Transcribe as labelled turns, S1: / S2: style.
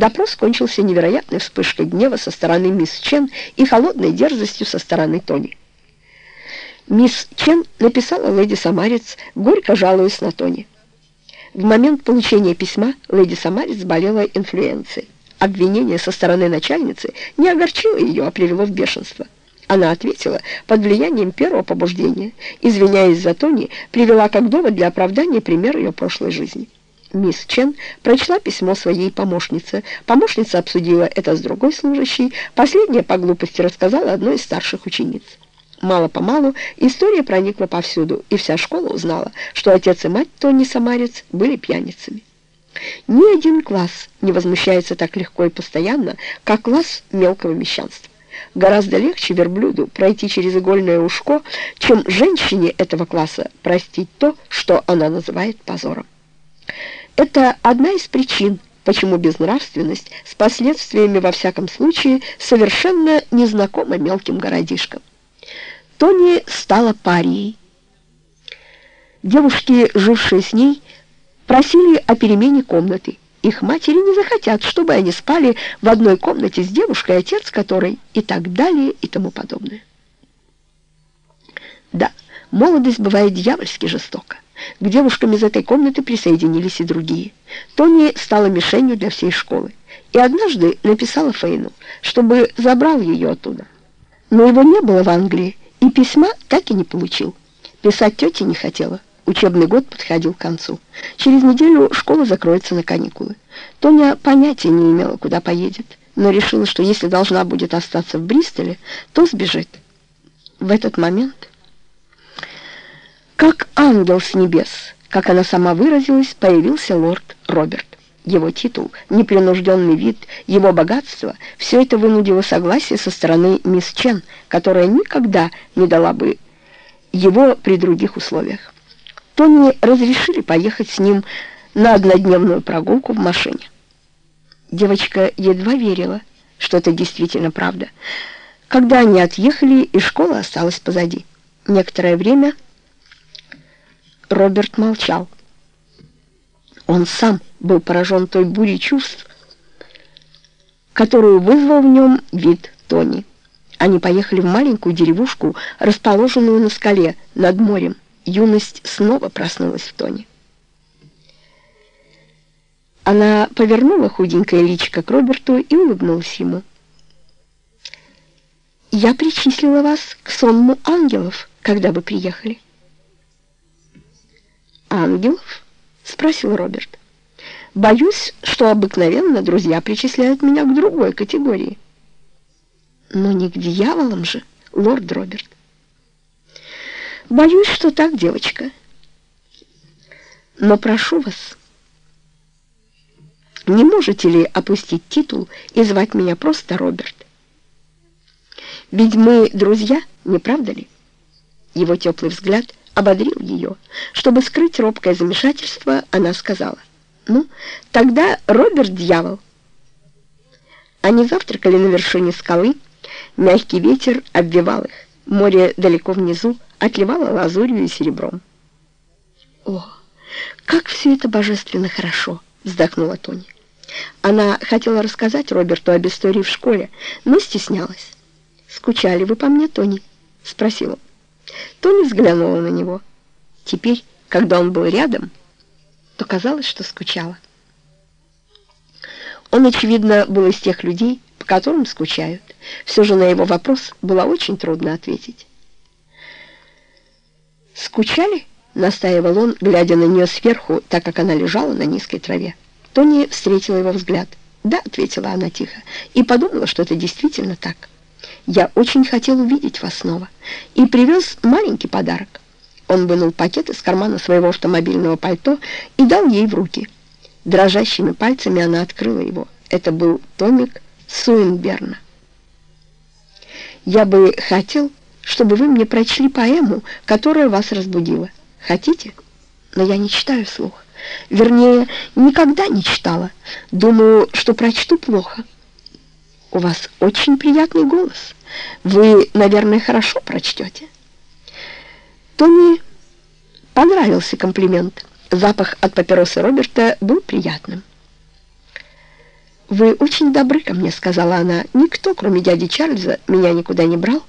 S1: Допрос кончился невероятной вспышкой гнева со стороны мисс Чен и холодной дерзостью со стороны Тони. Мисс Чен написала леди Самарец, горько жалуясь на Тони. В момент получения письма леди Самарец болела инфлюенцией. Обвинение со стороны начальницы не огорчило ее, а привело в бешенство. Она ответила под влиянием первого побуждения, извиняясь за Тони, привела как довод для оправдания пример ее прошлой жизни. Мисс Чен прочла письмо своей помощнице. Помощница обсудила это с другой служащей. Последняя по глупости рассказала одной из старших учениц. Мало-помалу история проникла повсюду, и вся школа узнала, что отец и мать Тони Самарец были пьяницами. Ни один класс не возмущается так легко и постоянно, как класс мелкого мещанства. Гораздо легче верблюду пройти через игольное ушко, чем женщине этого класса простить то, что она называет позором. Это одна из причин, почему безнравственность с последствиями во всяком случае совершенно незнакома мелким городишкам. Тони стала парией. Девушки, жившие с ней, просили о перемене комнаты. Их матери не захотят, чтобы они спали в одной комнате с девушкой, отец которой и так далее и тому подобное. Да, молодость бывает дьявольски жестока. К девушкам из этой комнаты присоединились и другие. Тони стала мишенью для всей школы. И однажды написала Фейну, чтобы забрал ее оттуда. Но его не было в Англии, и письма так и не получил. Писать тете не хотела. Учебный год подходил к концу. Через неделю школа закроется на каникулы. Тоня понятия не имела, куда поедет, но решила, что если должна будет остаться в Бристоле, то сбежит. В этот момент, как ангел с небес, как она сама выразилась, появился лорд Роберт. Его титул, непринужденный вид, его богатство — все это вынудило согласие со стороны мисс Чен, которая никогда не дала бы его при других условиях. Тони разрешили поехать с ним на однодневную прогулку в машине. Девочка едва верила, что это действительно правда. Когда они отъехали, и школа осталась позади. Некоторое время Роберт молчал. Он сам был поражен той бурей чувств, которую вызвал в нем вид Тони. Они поехали в маленькую деревушку, расположенную на скале над морем. Юность снова проснулась в Тони. Она повернула худенькое личико к Роберту и улыбнулась ему. «Я причислила вас к сонму ангелов, когда вы приехали». «Ангелов?» спросил Роберт. Боюсь, что обыкновенно друзья причисляют меня к другой категории. Но не к дьяволам же, лорд Роберт. Боюсь, что так, девочка. Но прошу вас, не можете ли опустить титул и звать меня просто Роберт? Ведь мы друзья, не правда ли? Его теплый взгляд — ободрил ее. Чтобы скрыть робкое замешательство, она сказала, «Ну, тогда Роберт дьявол». Они завтракали на вершине скалы, мягкий ветер обвивал их, море далеко внизу отливало лазурью и серебром. «О, как все это божественно хорошо!» — вздохнула Тони. Она хотела рассказать Роберту об истории в школе, но стеснялась. «Скучали вы по мне, Тони?» — спросила. Тони взглянула на него. Теперь, когда он был рядом, то казалось, что скучала. Он, очевидно, был из тех людей, по которым скучают. Все же на его вопрос было очень трудно ответить. «Скучали?» — настаивал он, глядя на нее сверху, так как она лежала на низкой траве. Тони встретила его взгляд. «Да», — ответила она тихо, и подумала, что это действительно так. Я очень хотел увидеть вас снова и привез маленький подарок. Он вынул пакет из кармана своего автомобильного пальто и дал ей в руки. Дрожащими пальцами она открыла его. Это был томик Суинберна. «Я бы хотел, чтобы вы мне прочли поэму, которая вас разбудила. Хотите? Но я не читаю вслух. Вернее, никогда не читала. Думаю, что прочту плохо». У вас очень приятный голос. Вы, наверное, хорошо прочтете. Тони понравился комплимент. Запах от папиросы Роберта был приятным. «Вы очень добры ко мне», — сказала она. «Никто, кроме дяди Чарльза, меня никуда не брал».